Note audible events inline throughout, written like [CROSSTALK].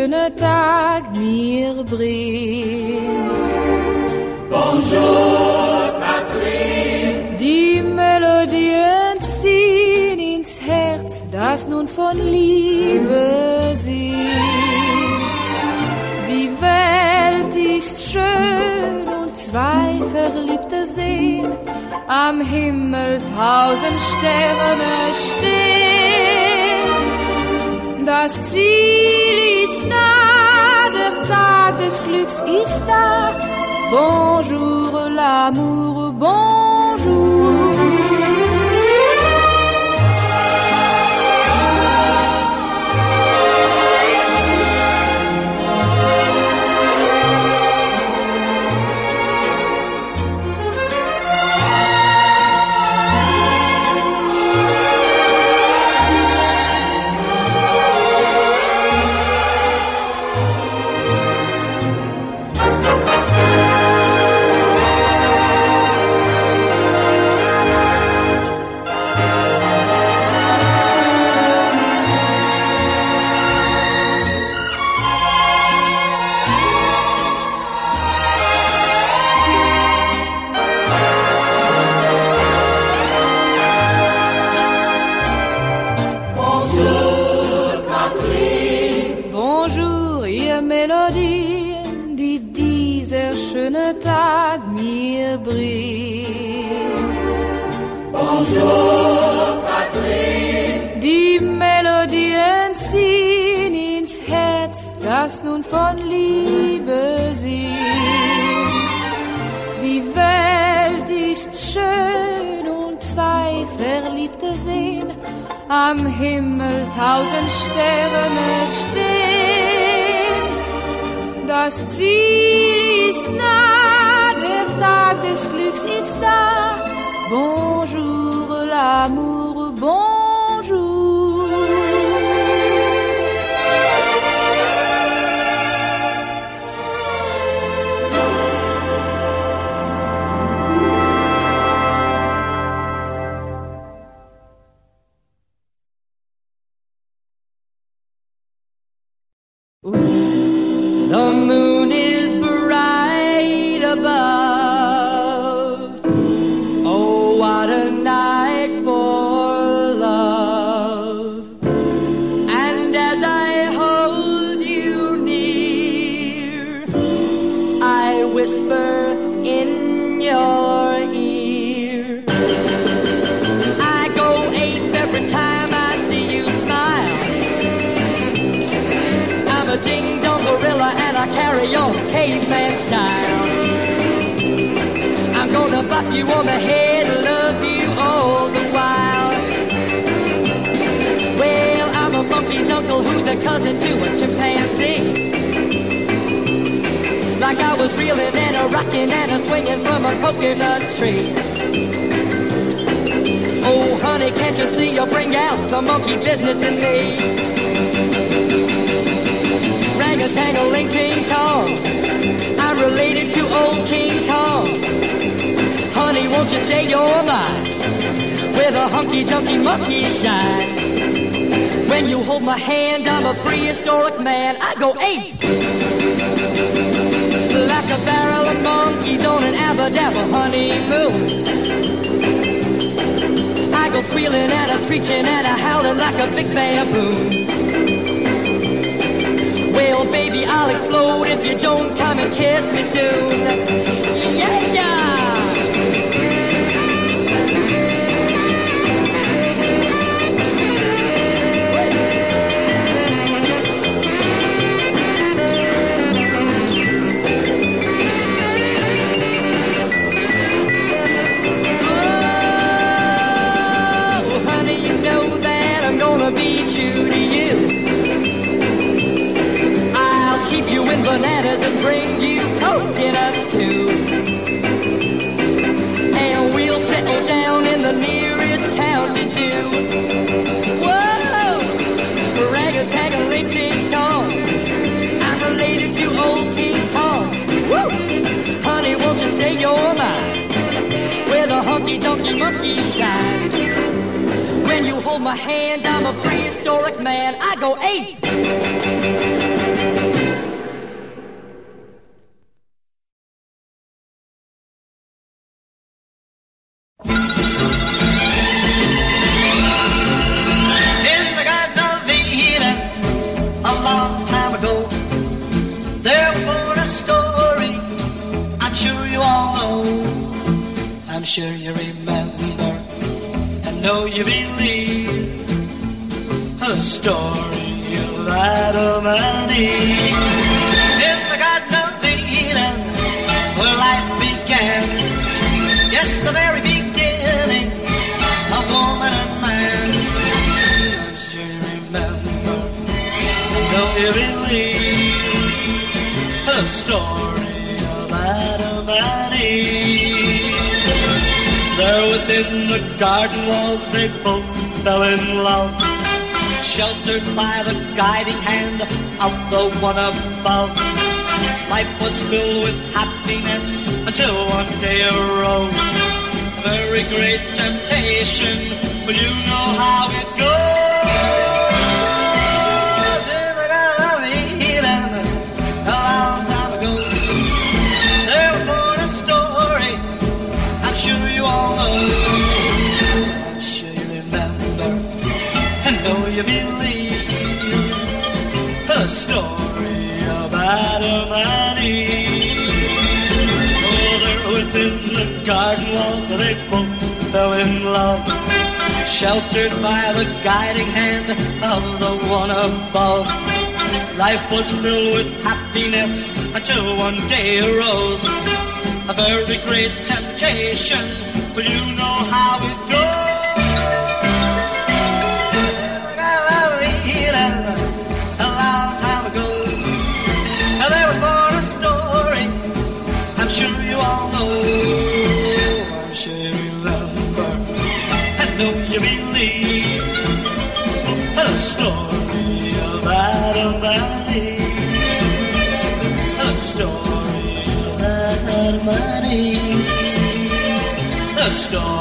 schöne Tag mir bringt. Bonjour, Katrin. Die Melodien ziehen ins Herz, das nun von Liebe singt. Die Welt ist schön und zwei verliebte sehen am Himmel tausend Sterne stehen. Das Ziel ist nah, der Tag des Glücks ist da. Bonjour l'amour, bonjour. am Himmel tausend Sterne stehen. Das Ziel ist nah, der Tag des Glücks ist da. Bonjour l'amour, bonjour. lived in the garden walls, they both fell in love. Sheltered by the guiding hand of the one above. Life was filled with happiness until one day arose a very great temptation, but you know how it Stone.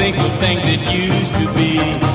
think of things that used to be.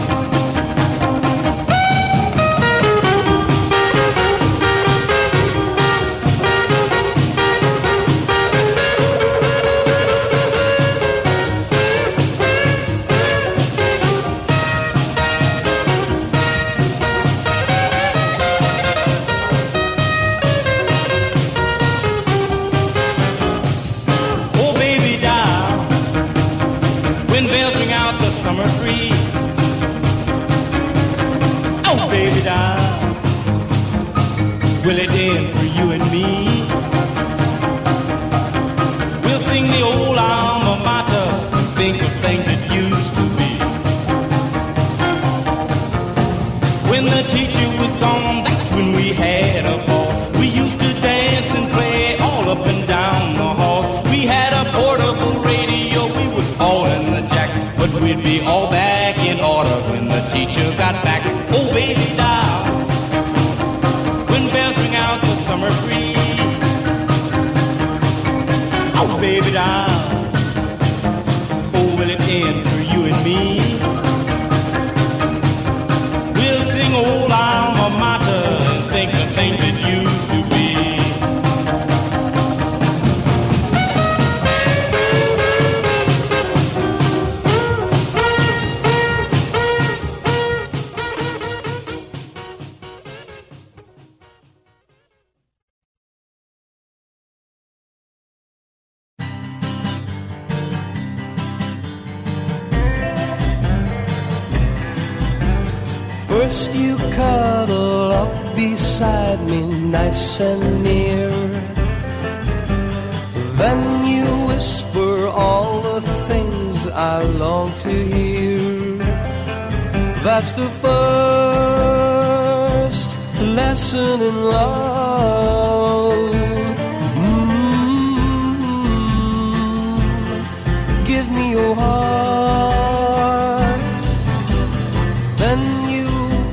When you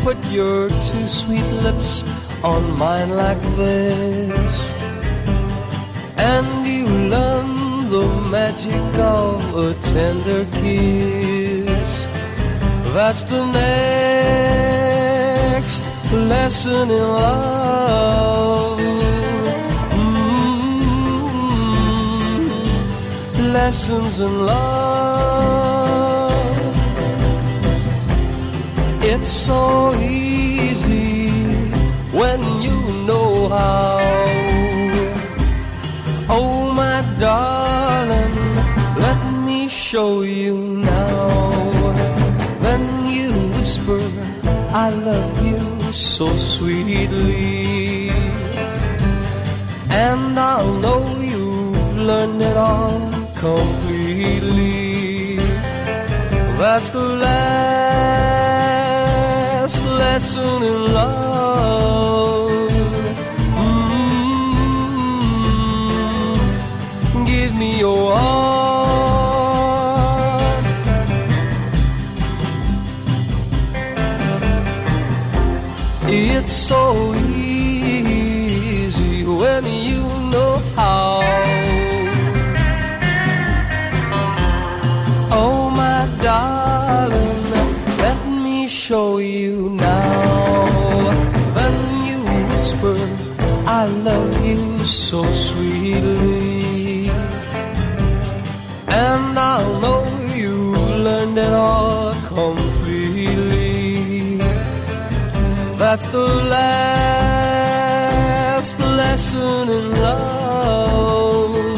put your two sweet lips on mine like this, and you learn the magic of a tender kiss, that's the next lesson in love. Mm -hmm. Lessons in love. It's so easy when you know how. Oh, my darling, let me show you now. Then you whisper, I love you so sweetly. And I'll know you've learned it all completely. That's the last last lesson in love. Mm-hmm. Give me your all. It's so easy when you know how. Oh, my darling, let me show you. so sweetly. And I'll know you learned it all completely. That's the last lesson in love.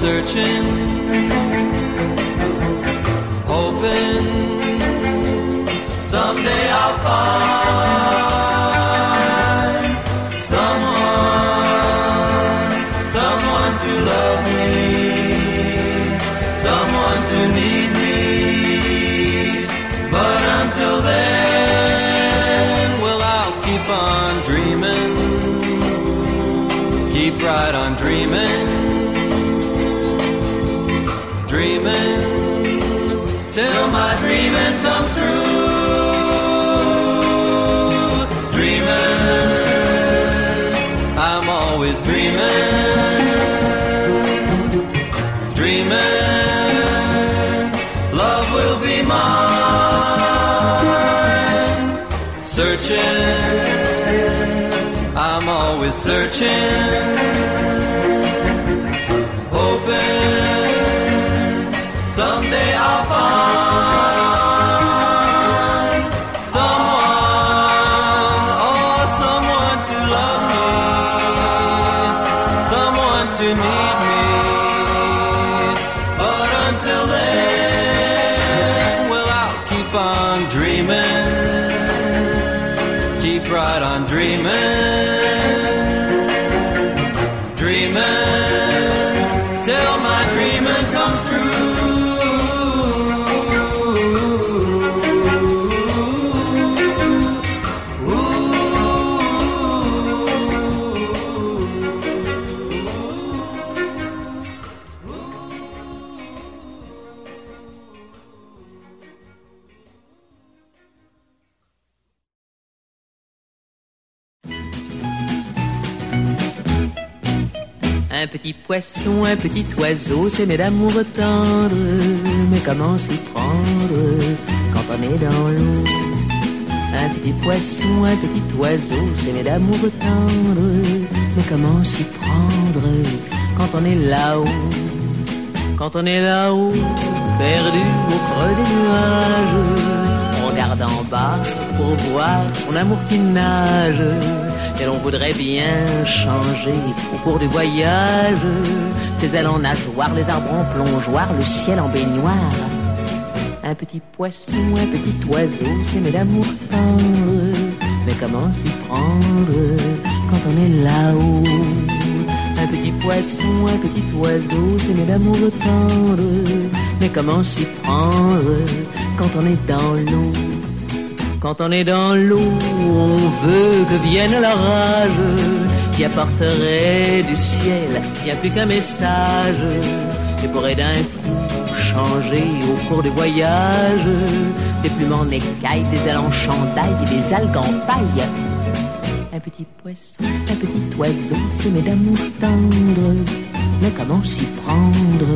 Searching. Searching, Un petit poisson, un petit oiseau, s'aimer d'amour tendre. Mais comment s'y prendre quand on est dans l'eau? Un petit poisson, un petit oiseau, s'aimer d'amour tendre. Mais comment s'y prendre quand on est là-haut? Quand on est là-haut, perdu au creux des nuages, on regarde en bas pour voir son amour qui nage. Et l'on voudrait bien changer au cours du voyage. Ses ailes en nageoire, les arbres en plongeoir, le ciel en baignoire. Un petit poisson, un petit oiseau, s'aimer d'amour tendre Mais comment s'y prendre quand on est là-haut? Un petit poisson, un petit oiseau, s'aimer d'amour tendre Mais comment s'y prendre quand on est dans l'eau? Quand on est dans l'eau, on veut que vienne l'orage qui apporterait du ciel. Bien plus qu'un message et pourrait d'un coup changer au cours du voyage des plumes en écailles, des ailes en chandail et des algues en paille. Un petit poisson, un petit oiseau, s'aimer d'amour tendre, mais comment s'y prendre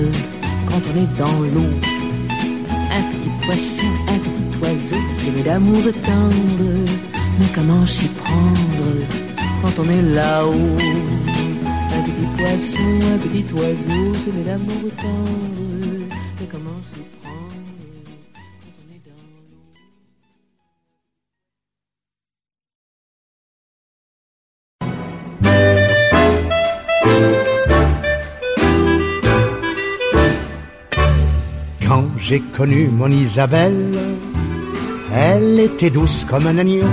quand on est dans l'eau? Un petit poisson, un petit oiseau, s'aimer d'amour tendre, mais comment s'y prendre quand on est là-haut? Un petit poisson, un petit oiseau, s'aimer d'amour tendre, mais comment s'y prendre quand on est dans l'eau? Quand j'ai connu mon Isabelle, elle était douce comme un agneau.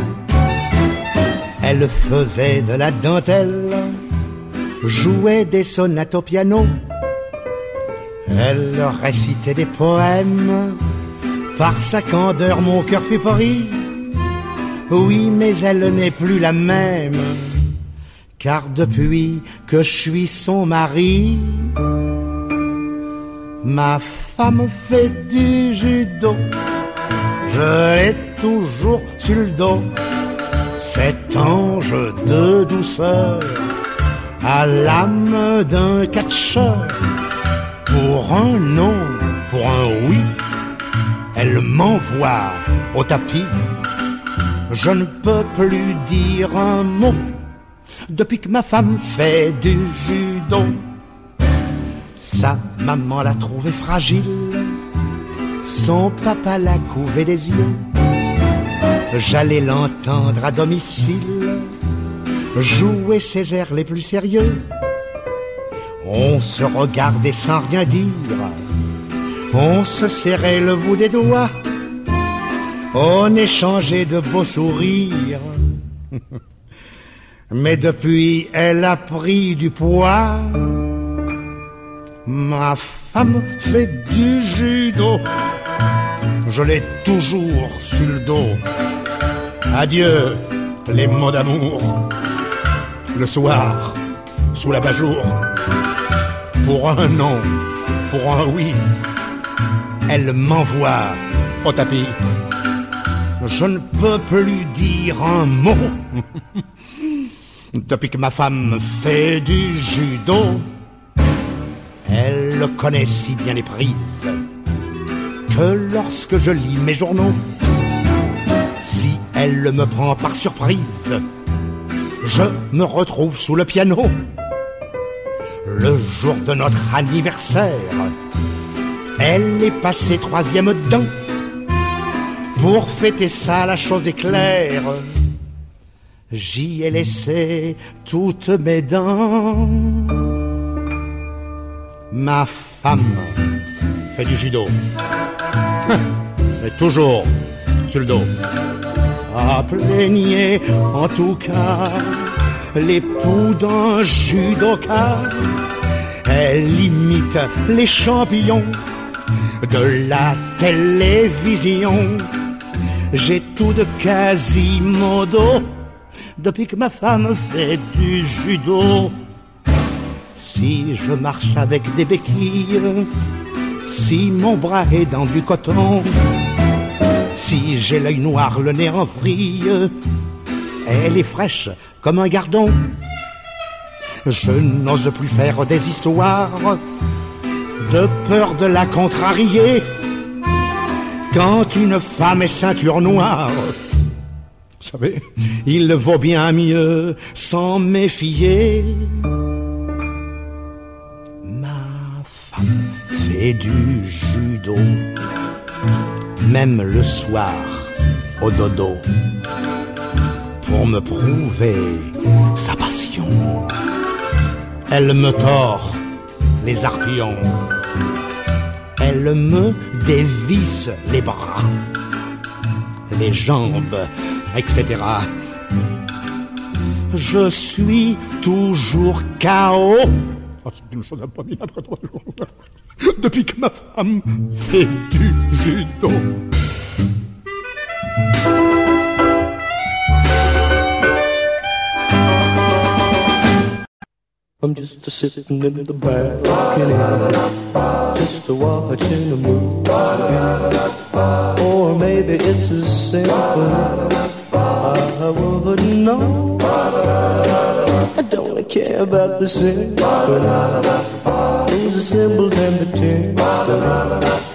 Elle faisait de la dentelle, jouait des sonates au piano. Elle récitait des poèmes Par sa candeur, mon cœur fait pari. Oui, mais elle n'est plus la même. Car depuis que je suis son mari, ma femme fait du judo. Je l'ai toujours sur le dos. Cet ange de douceur à l'âme d'un catcheur. Pour un non, pour un oui, elle m'envoie au tapis. Je ne peux plus dire un mot depuis que ma femme fait du judo. Sa maman l'a trouvée fragile, son papa l'a couvé des yeux. J'allais l'entendre à domicile jouer ses airs les plus sérieux. On se regardait sans rien dire, on se serrait le bout des doigts, on échangeait de beaux sourires. [LAUGHS] Mais depuis, elle a pris du poids. Ma femme fait du judo. Je l'ai toujours sur le dos. Adieu, les mots d'amour. Le soir, sous la bajour. Pour un non, pour un oui. Elle m'envoie au tapis. Je ne peux plus dire un mot. Depuis que ma femme fait du judo, elle connaît si bien les prises que lorsque je lis mes journaux, si elle me prend par surprise, je me retrouve sous le piano. Le jour de notre anniversaire, elle est passée troisième dedans. Pour fêter ça, la chose est claire. J'y ai laissé toutes mes dents. Ma femme du judo. Et toujours sur le dos. À plaigner en tout cas l'époux d'un judoka. Elle imite les champions de la télévision. J'ai tout de Quasimodo depuis que ma femme fait du judo. Si je marche avec des béquilles, si mon bras est dans du coton, si j'ai l'œil noir, le nez en vrille, elle est fraîche comme un gardon. Je n'ose plus faire des histoires de peur de la contrarier. Quand une femme est ceinture noire, vous savez, il vaut bien mieux s'en méfier. Fait du judo, même le soir au dodo, pour me prouver sa passion. Elle me tord les arpillons, elle me dévisse les bras, les jambes etc. Je suis toujours KO. Oh, c'est une chose abominable trois jours. Depuis que ma femme fait du judo. I'm just a sitting in the balcony, just a watching a movie, or maybe it's a symphony. I wouldn't know. I don't care about the symphony. Those are cymbals and the.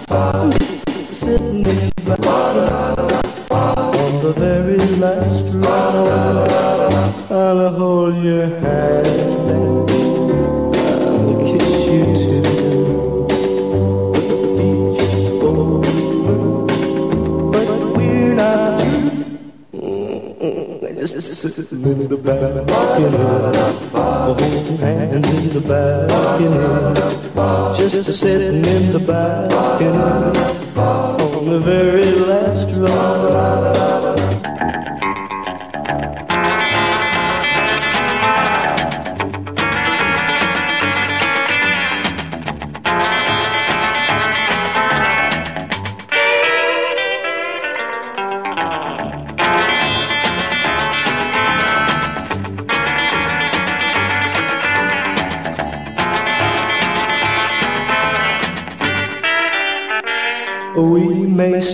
I'm just, sitting in the balcony on the very last row. I'll hold your hand. Sitting in the balcony, holding hands in the balcony. Just a sitting in the balcony on the very last row.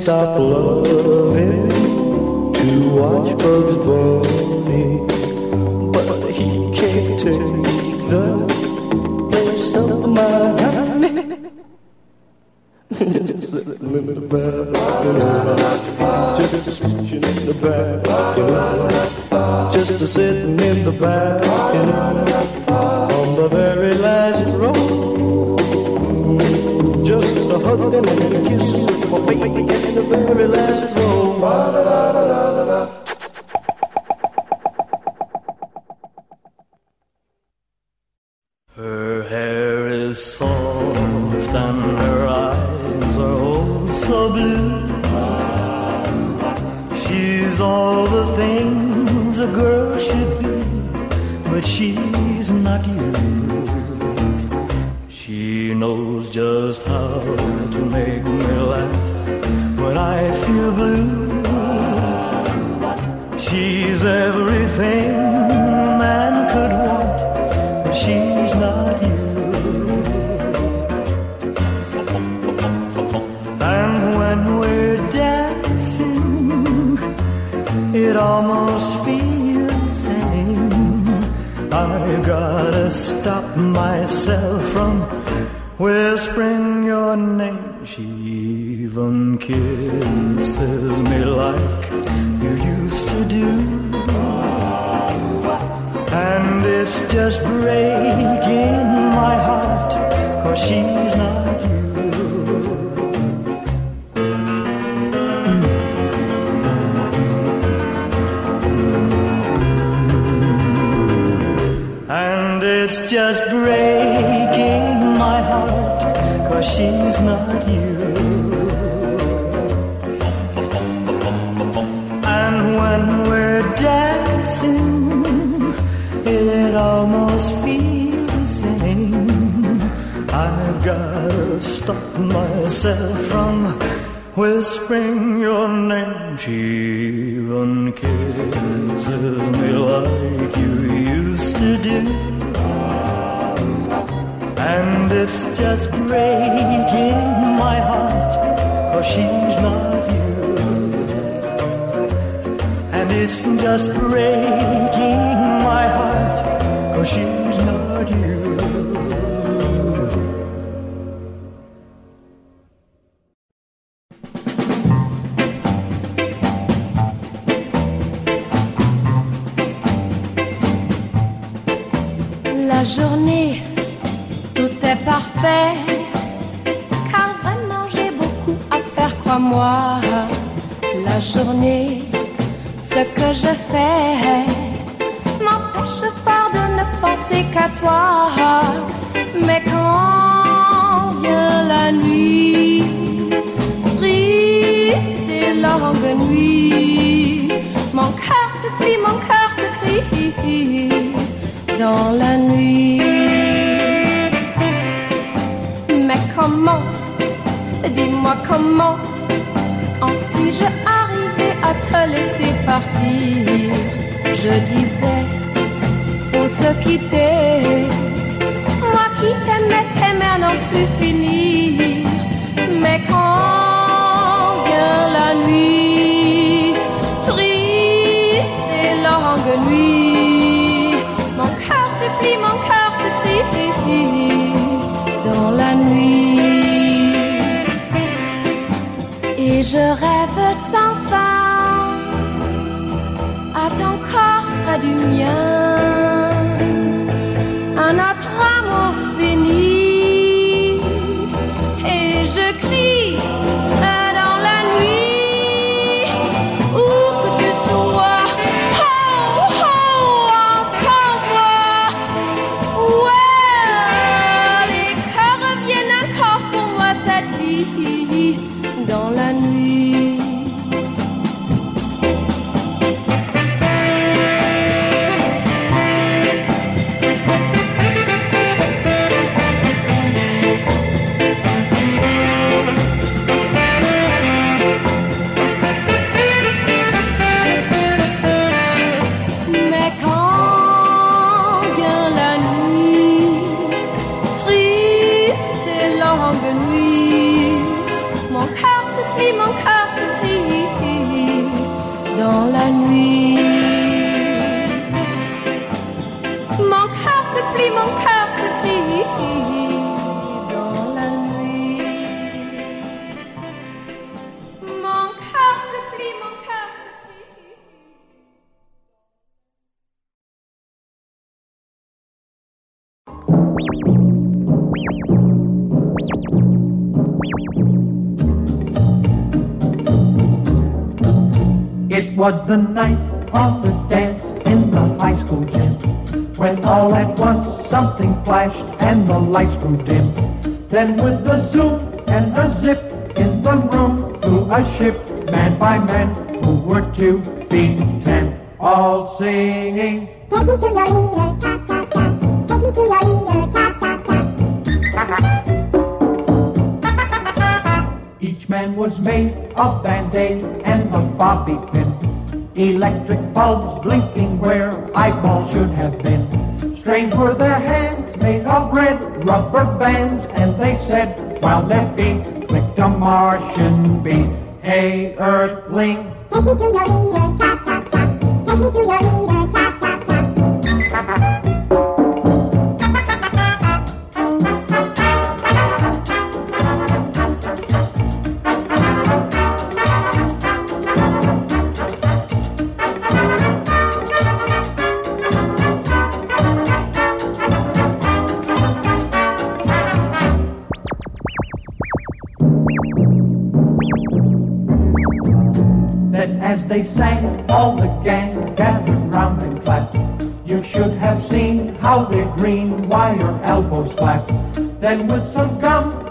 stop love. just breaking my heart, cause she's not you. And when we're dancing, it almost feels the same. I've gotta stop myself from whispering your name. She even kisses me like you used to do. just breaking my heart, cause she's not you. And it's just breaking my heart, cause she's dunia. anak was the night of the dance in the high school gym when all at once something flashed and the lights grew dim. Then with a zoom and a zip in the room flew a ship manned by men who were two feet ten, all singing. Take me to your leader, cha cha cha. Take me to your leader, cha cha cha. Each man was made of band-aid and a bobby pin. Electric bulbs blinking where eyeballs should have been. Strange were their hands made of red rubber bands, and they said while their feet clicked a Martian beat. Hey, Earthling, to your leader, Then with some gum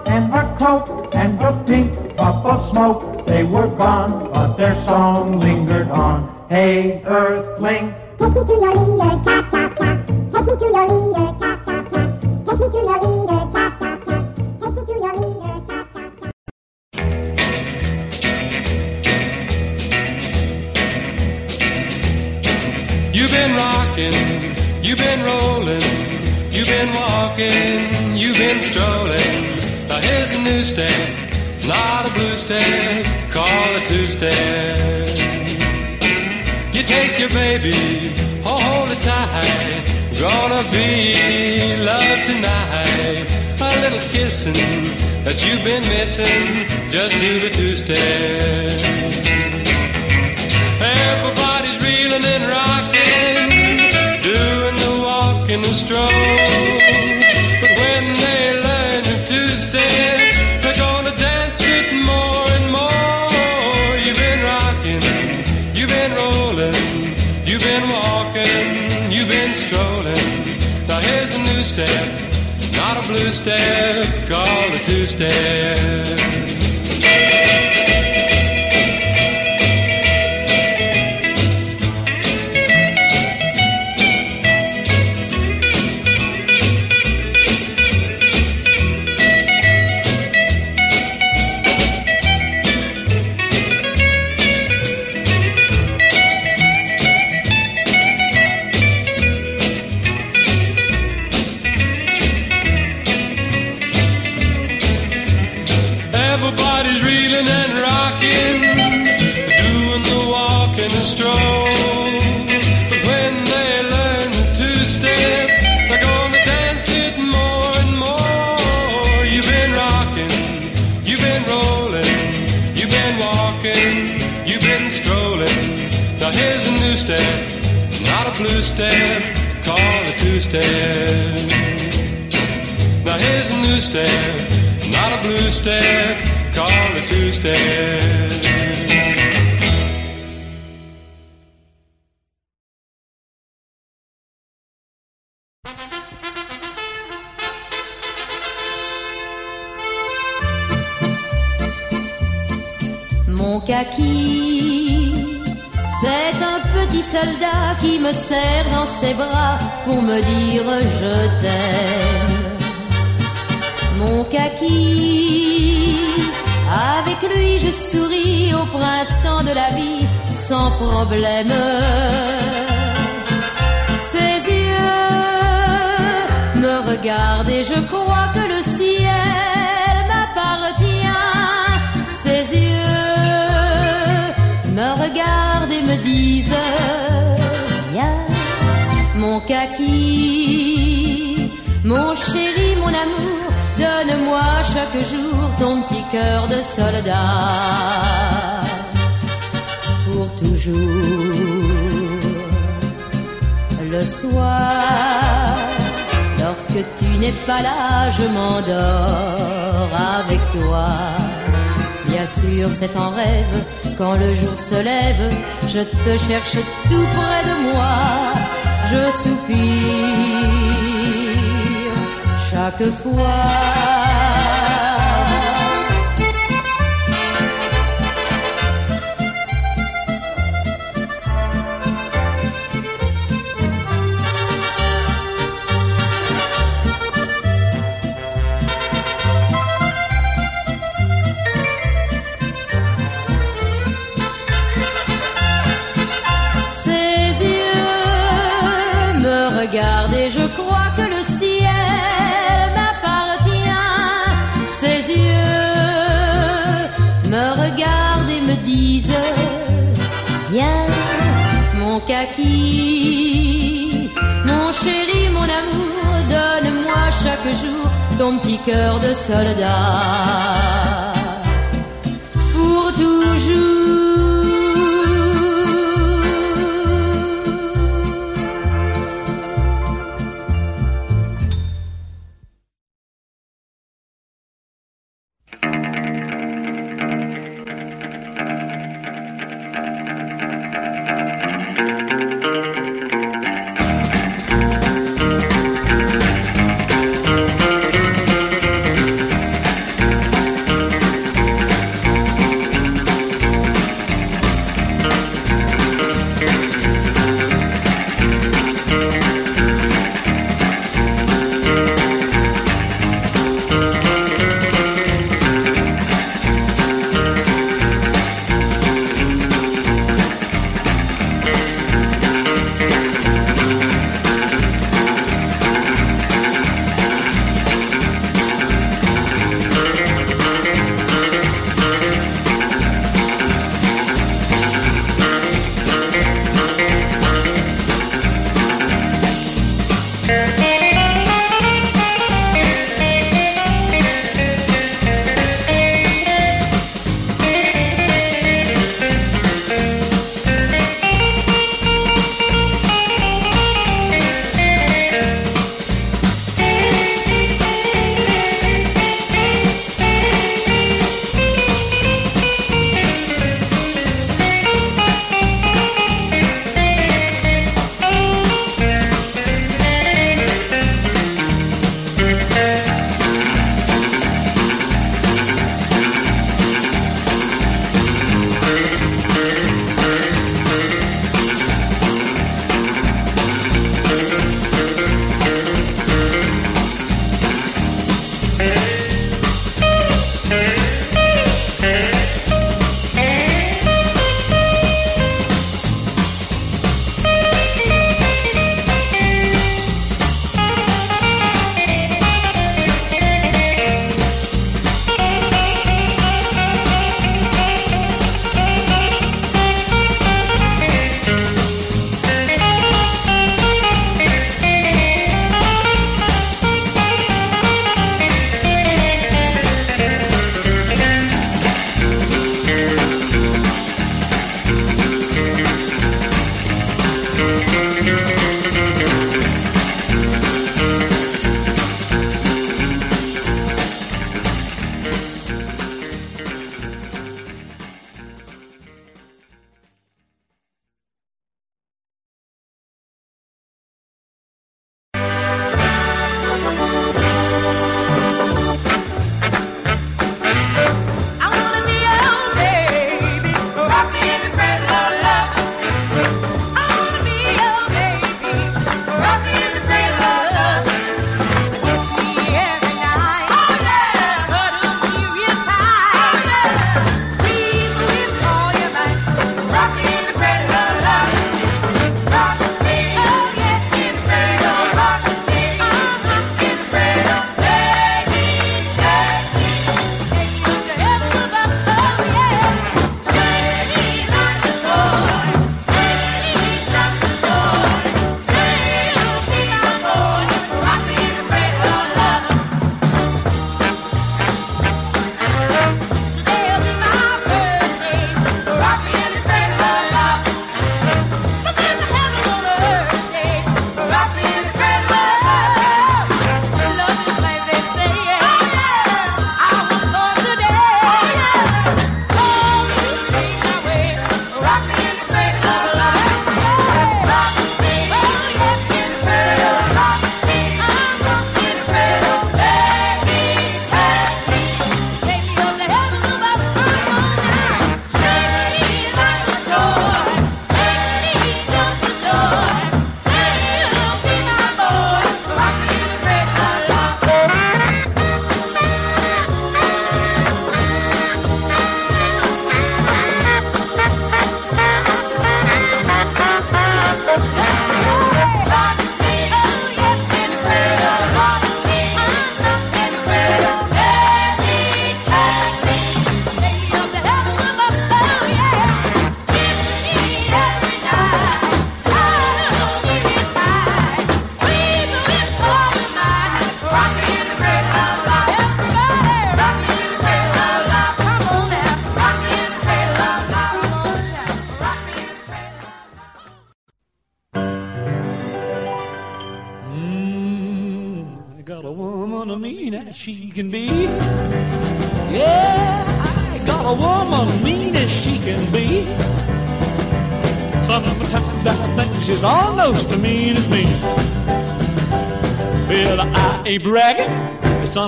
Everybody's reeling and rocking, doing the walk and the stroll. But when they learn the two step, they're gonna dance it more and more. You've been rocking, you've been rolling, you've been walking, you've been strolling. Now here's a new step, not a blue step, call a two step. Now here's a new step, not a blue step. Mon kaki, c'est un petit soldat qui me serre dans ses bras pour me dire je t'aime. Mon kaki, avec lui je souris au printemps de la vie sans problème. Ses yeux me regardent et je crois que le ciel m'appartient. Ses yeux me regardent et me disent Viens, mon kaki. Mon chéri, mon amour, donne-moi chaque jour ton petit cœur de soldat. Pour toujours. Le soir, lorsque tu n'es pas là, je m'endors avec toi. Bien sûr, c'est en rêve, quand le jour se lève, je te cherche tout près de moi. Je soupire chaque fois. Jour ton petit cœur de soldat. Pour toujours.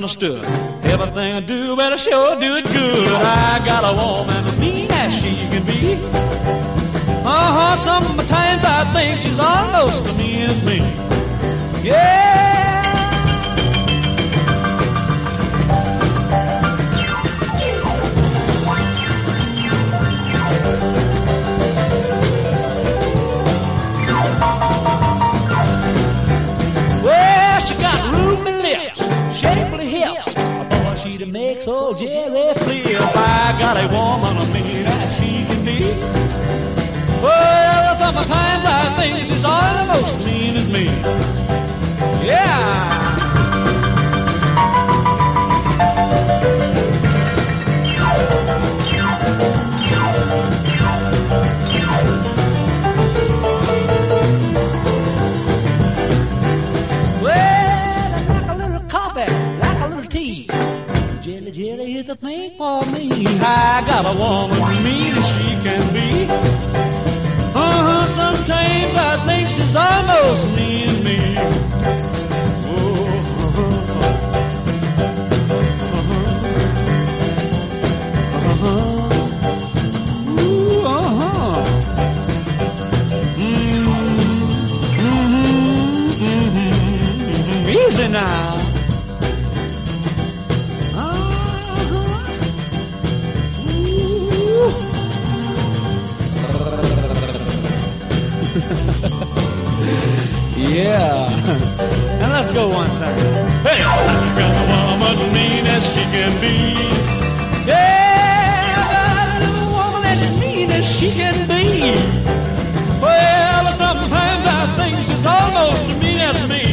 Understood. Jelly, jelly is a thing for me. I got a woman mean as she can be. Uh-huh, sometimes I think she's almost mean as me. Ooh, uh-huh. Mm-hmm. Easy now. Yeah. [LAUGHS] And let's go one time. Hey, I got a woman mean as she can be. Yeah, I got a little woman as she's mean as she can be. Well, sometimes I think she's almost as mean as me.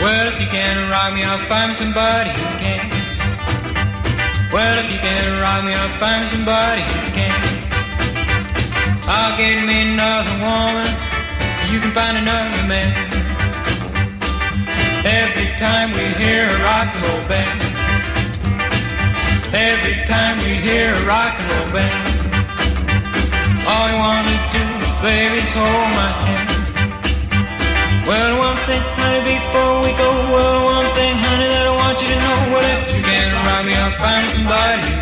Well, if you can't rock me, I'll find somebody can't me, I'll find me somebody who can. I'll get me another woman, you can find another man. Every time we hear a rock and roll band. Every time we hear a rock and roll band. All you wanna do, baby, is hold my hand. Well, one thing, honey, before we go, well, one thing, honey, that I want you to know. What if you can't rock me, I'll find somebody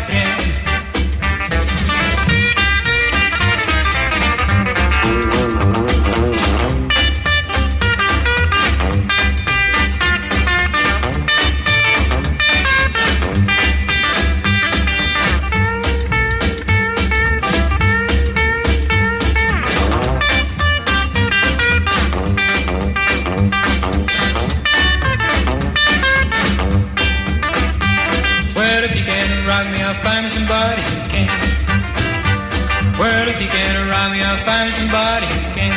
me, I'll find somebody who can.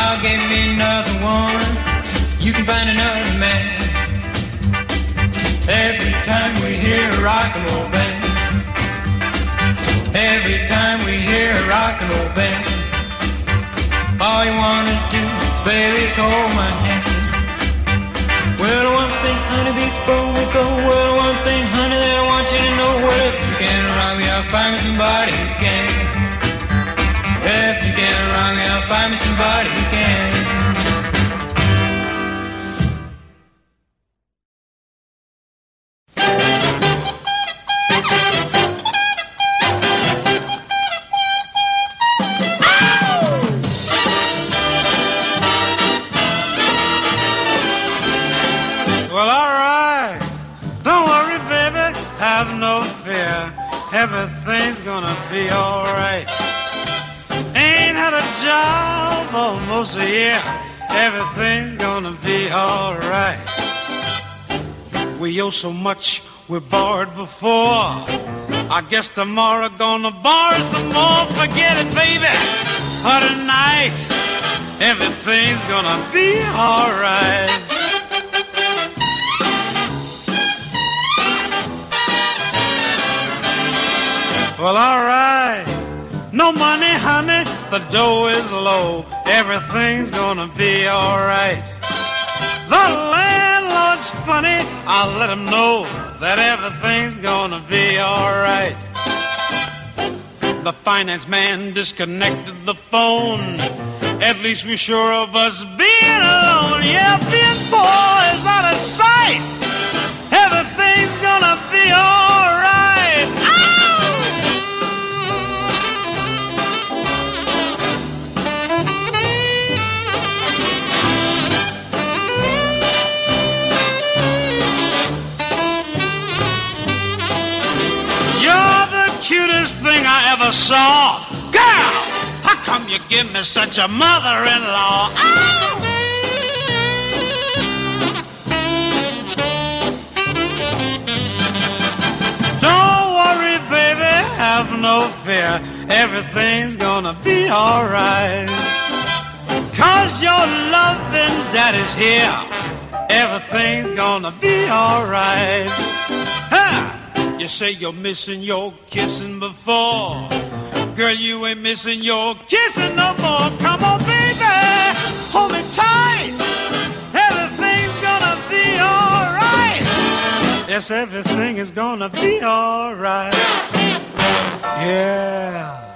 I'll get me another woman. You can find another man. Every time we hear a rock and roll band. Every time we hear a rock and roll band. All you wanna do, baby, is hold my hand. Well, one thing, honey, before we go, well, one thing, honey, that I want you to know. Well, if you can't rock me, I'll find me somebody who can. You rock me, I'll find me somebody who can. We owe so much, we're borrowed before. I guess tomorrow gonna borrow some more. Forget it, baby. For tonight, everything's gonna be all right. Well, alright. No money, honey, the dough is low. Everything's gonna be alright. The landlord's funny, I'll let him know that everything's gonna be alright. The finance man disconnected the phone. At least we're sure of us being alone. Yeah, being poor is out of sight. Everything's gonna be alright. Ever saw. Girl, how come you give me such a mother-in-law? Don't worry, baby, have no fear. Everything's gonna be alright. Cause your loving daddy's here. Everything's gonna be alright. You say you're missing your kissing before. Girl, you ain't missing your kissing no more. Come on, baby, hold me tight. Everything's gonna be alright. Yes, everything is gonna be alright. Yeah.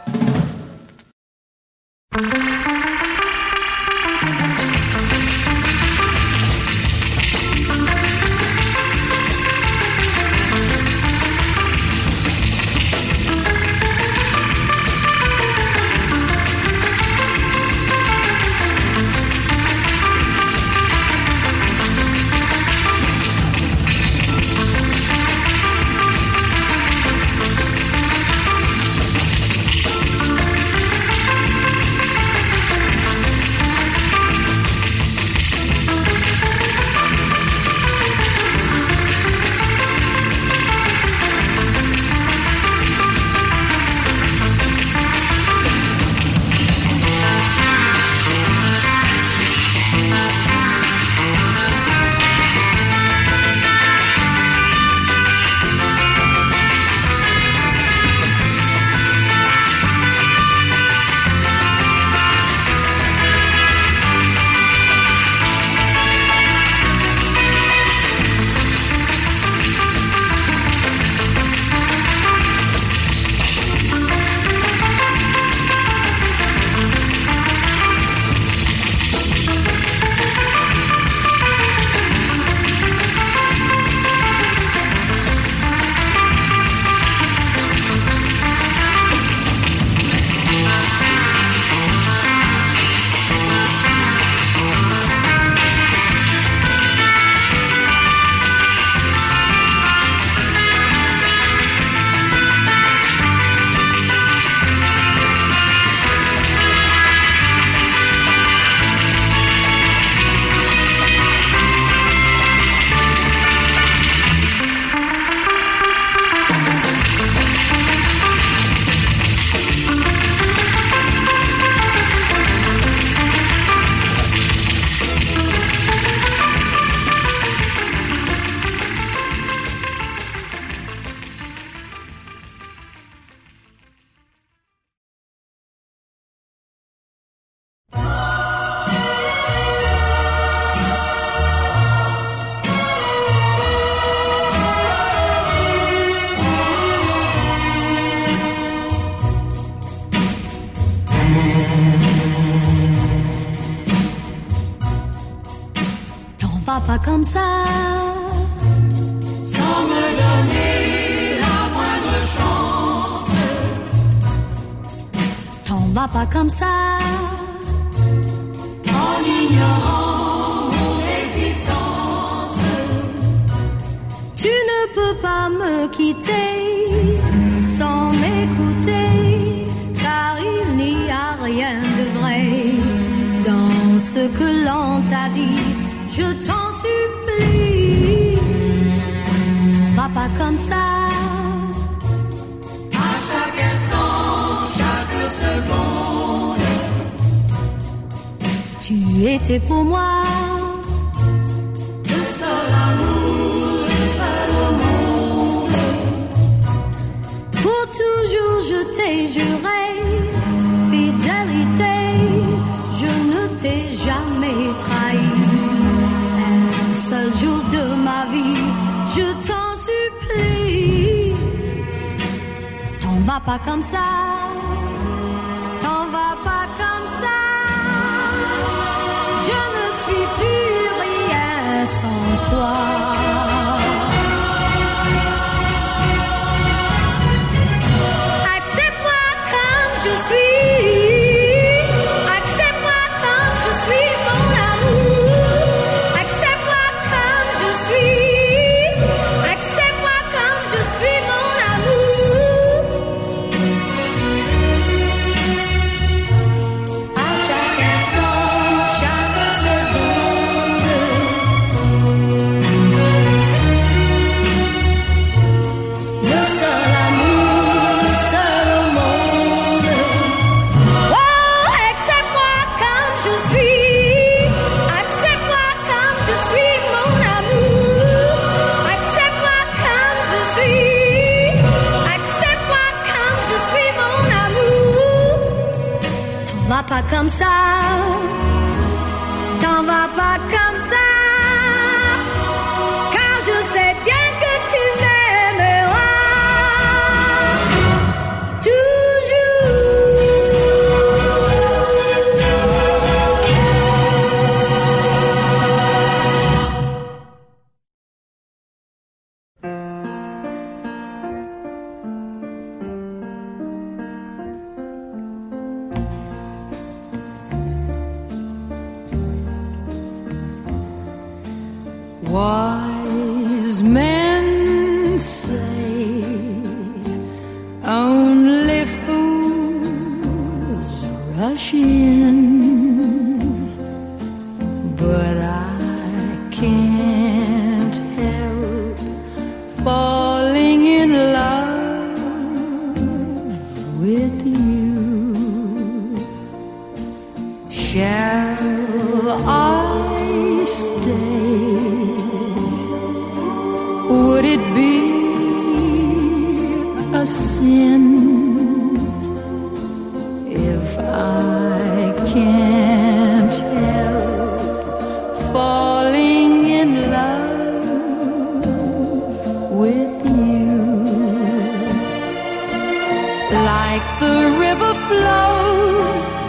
like the river flows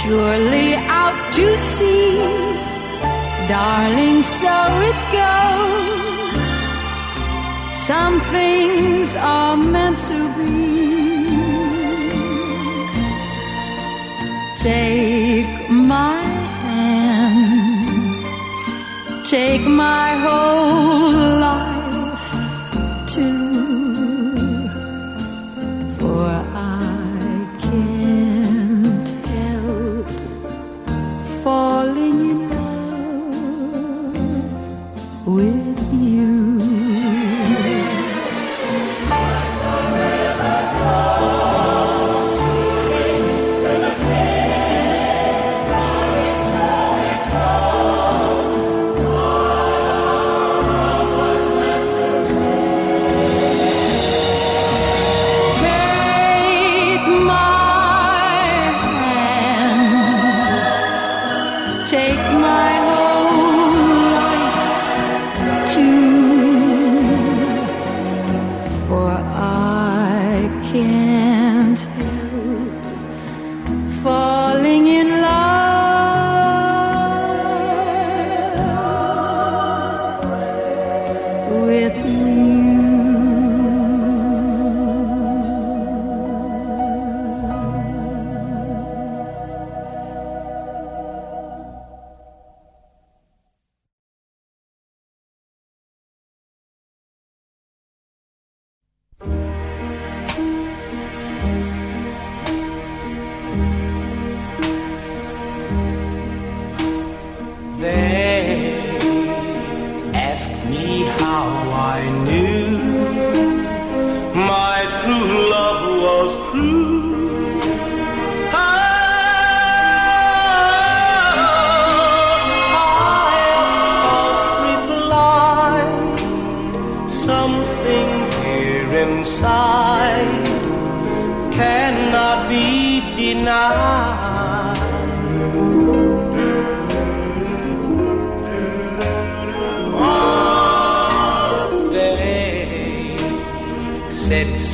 surely out to sea. Darling, so it goes. Some things are meant to be. Take my hand, take my whole life to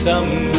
someday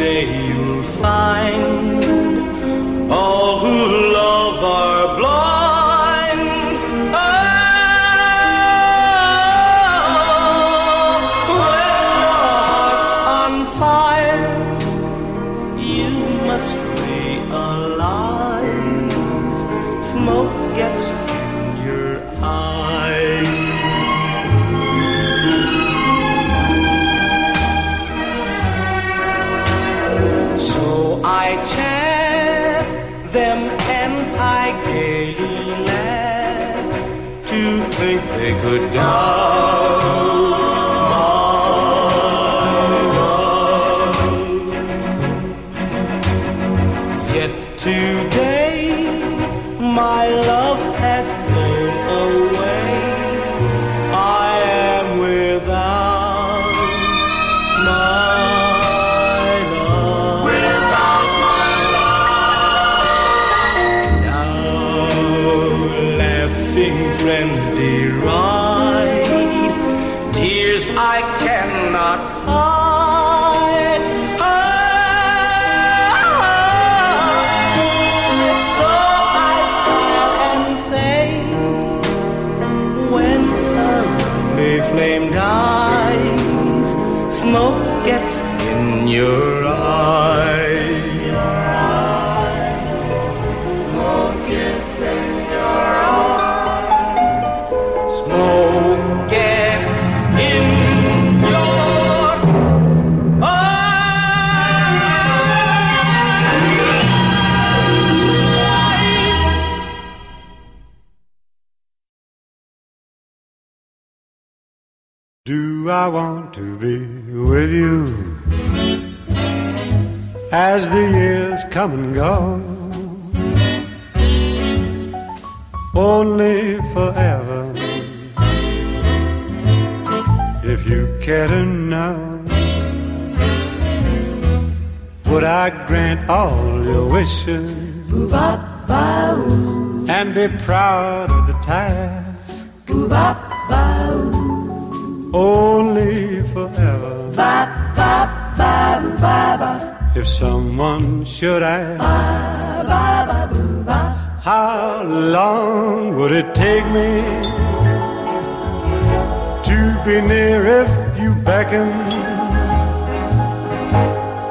as the years come and go? Only forever. If you care to know, would I grant all your wishes and be proud of the task? Only forever. If someone should ask, how long would it take me to be near if you beckon?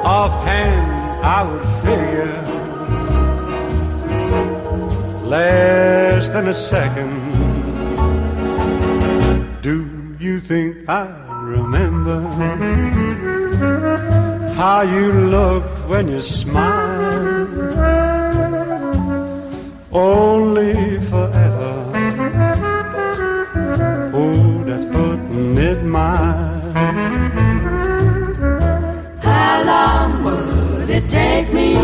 Offhand, I would figure less than a second. Do you think I remember how you look when you smile. Only forever. Oh, that's putting it mild. How long would it take me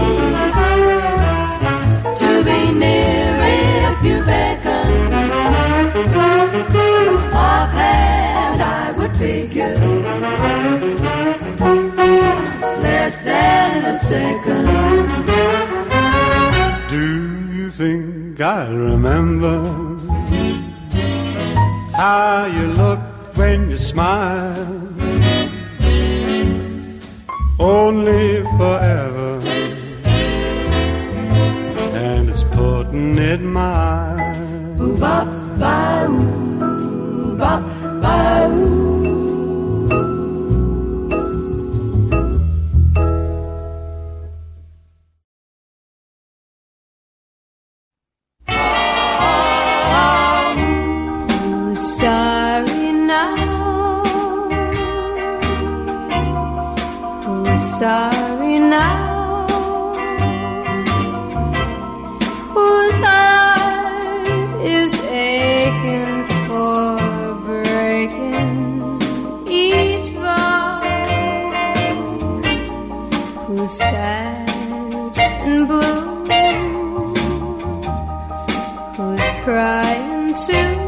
second. Do you think I remember how you look when you smile? Only forever, and it's putting it mild. Bop, ba, ooh, bop, ba, ooh. Blue? Who's crying too?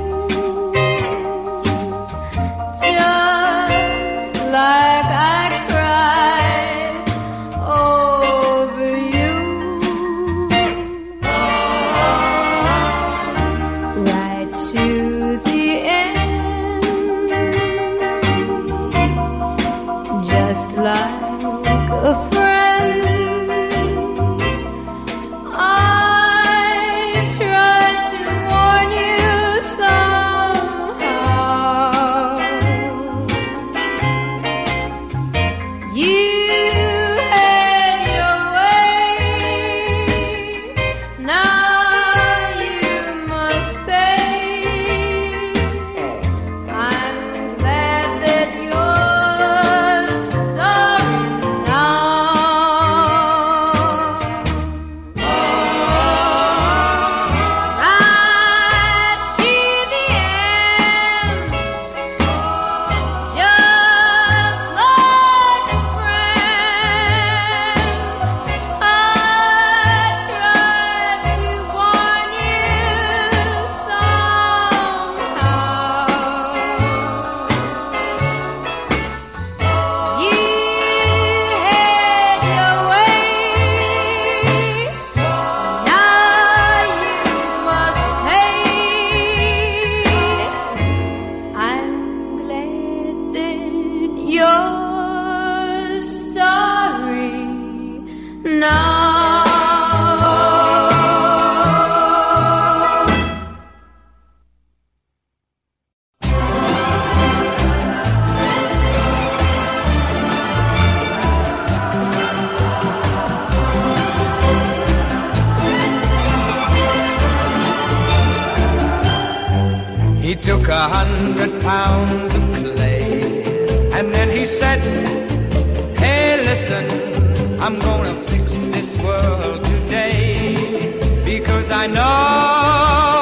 I'm gonna fix this world today. Because I know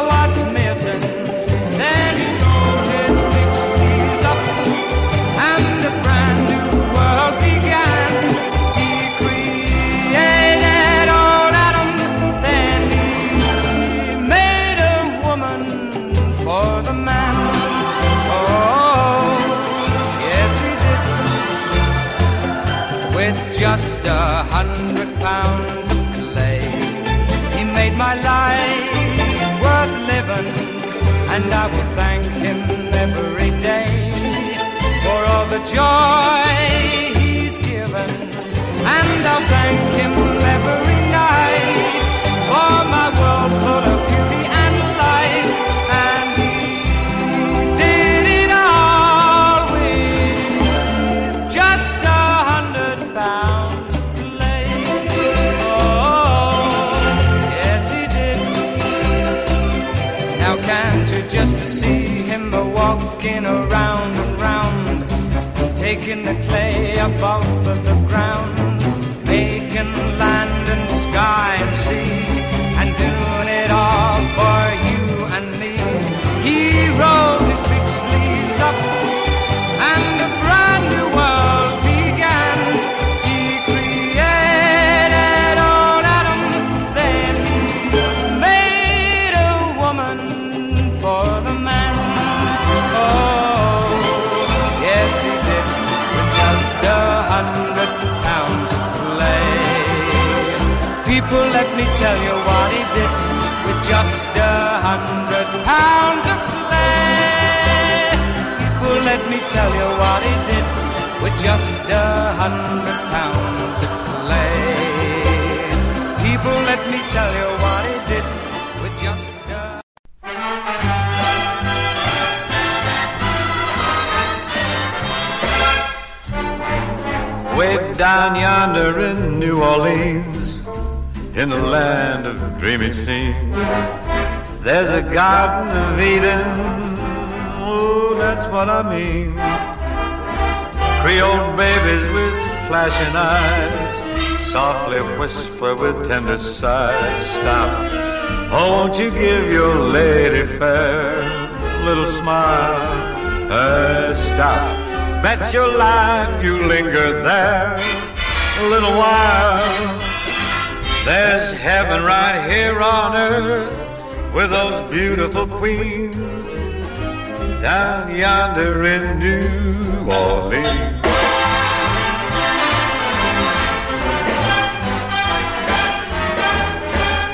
and I will thank him every day for all the joy he's given, and I'll thank him every night for my world full of beauty walking around and round, taking the clay up off of the ground, making land and sky and sea, and doing it all for you and me. He tell you what he did with just a hundred pounds of clay. People, let me tell you what he did with just a hundred pounds of clay. People, let me tell you what he did with just Way down yonder in New Orleans, in the land of dreamy scenes, there's a Garden of Eden. Oh, that's what I mean. Creole babies with flashing eyes, softly whisper with tender sighs. Stop. Oh, won't you give your lady fair little smile? Uh, stop. Bet your life you linger there a little while. There's heaven right here on earth with those beautiful queens down yonder in New Orleans.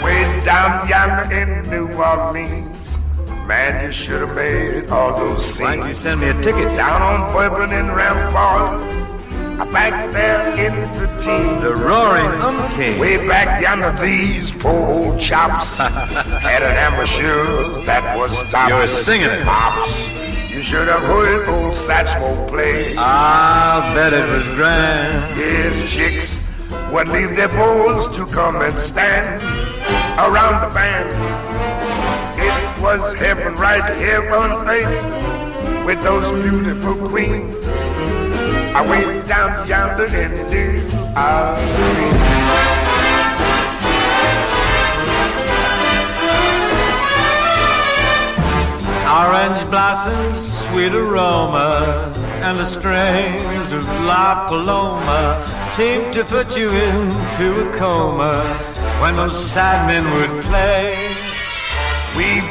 Way down yonder in New Orleans. Man, you should have made all those scenes. Why don't you send me a ticket? Down on Bourbon and Rampart. Back there in the teens. The roaring umpteen. Way back yonder, these poor old chops [LAUGHS] had an amateur that was tops. You were singing it. Pops. You should have heard old Satchmo play. I bet it was grand. Yes, chicks would leave their bowls to come and stand around the band. It was heaven right here on earth with those beautiful queens. I went down yonder in New Orleans. Orange blossoms, sweet aroma, and the strains of La Paloma seem to put you into a coma when those sad men would play.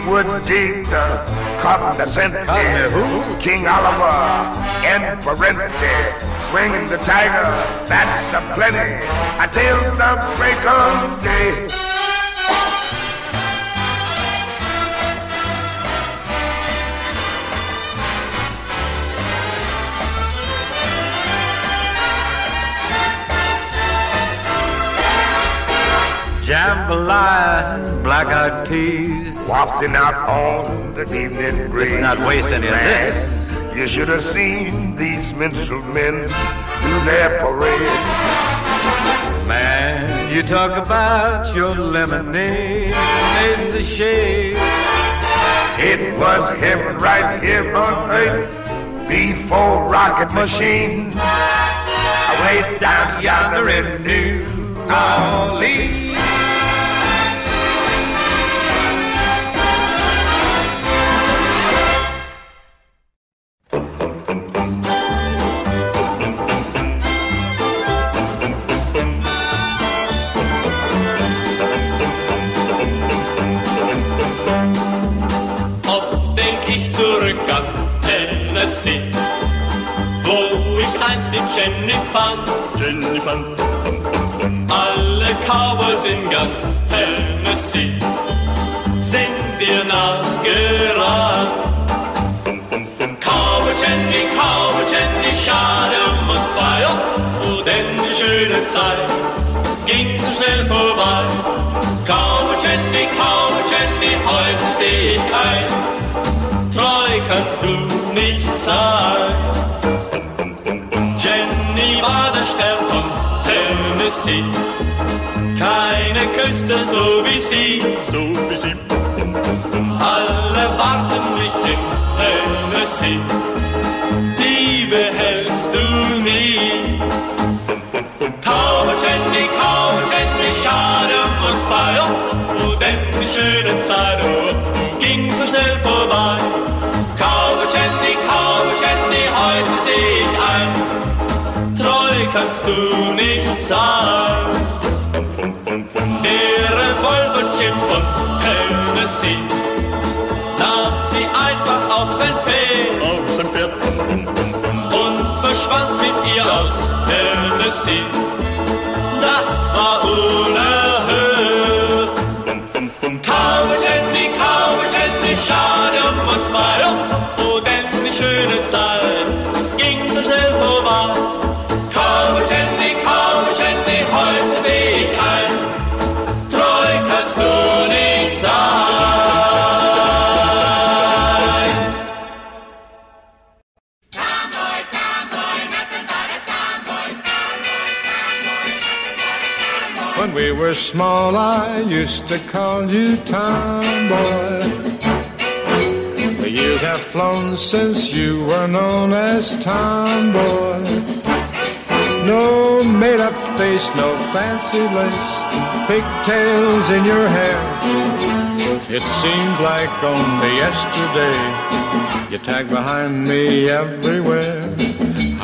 Would dig the cognoscente, King Oliver and Parente, swing the tiger, that's a plenty, until the break of day. Jambalaya and black-eyed peas. Wafting out on the evening breeze. Let's not waste any of this. You should have seen these minstrel men do their parade. Man, you talk about your lemonade in the shade. It was heaven right here on earth before rocket machines. Way down yonder in New Orleans. Alle Cowboys in ganz Tennessee sind dir nachgerannt. Cowboy Jenny, Cowboy Jenny, schade um uns zwei, oh, denn die schöne Zeit ging zu schnell vorbei. Cowboy Jenny, Cowboy Jenny, heute seh ich ein, treu kannst du nicht sein. Jenny war Tennessee, keine Küste so wie sie, so wie sie. Kannst du nicht sein. Der Revolver Jim von Tennessee nahm sie einfach auf sein Pferd, auf sein Pferd und verschwand mit ihr aus Tennessee. Das war unerhört. Cowboy Jenny, Cowboy Jenny, schade um uns zwei, oh, oh, denn die schöne Zeit small, I used to call you Tomboy. The years have flown since you were known as Tomboy. No made up face, no fancy lace, pigtails in your hair. It seemed like only yesterday you tagged behind me everywhere.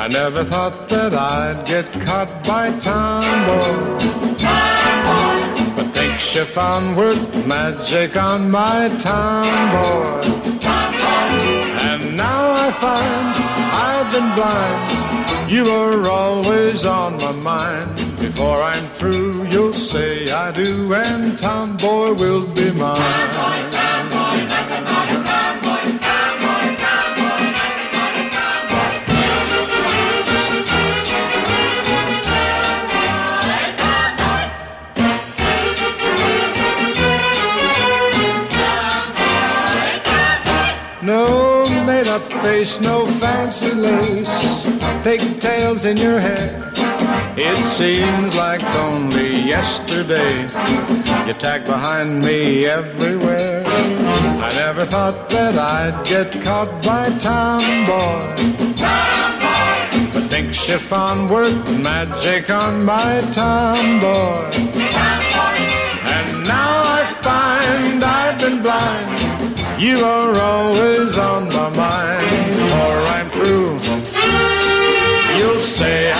I never thought that I'd get caught by Tomboy. Found worked magic on my tomboy. And now I find I've been blind. You are always on my mind. Before I'm through, you'll say I do, and tomboy will be mine. Face, no fancy lace, pigtails in your hair. It seems like only yesterday you tagged behind me everywhere. I never thought that I'd get caught by town boy. But think chiffon worked magic on my tomboy. And now I find I've been blind. You are always on my mind, or I'm through. You'll say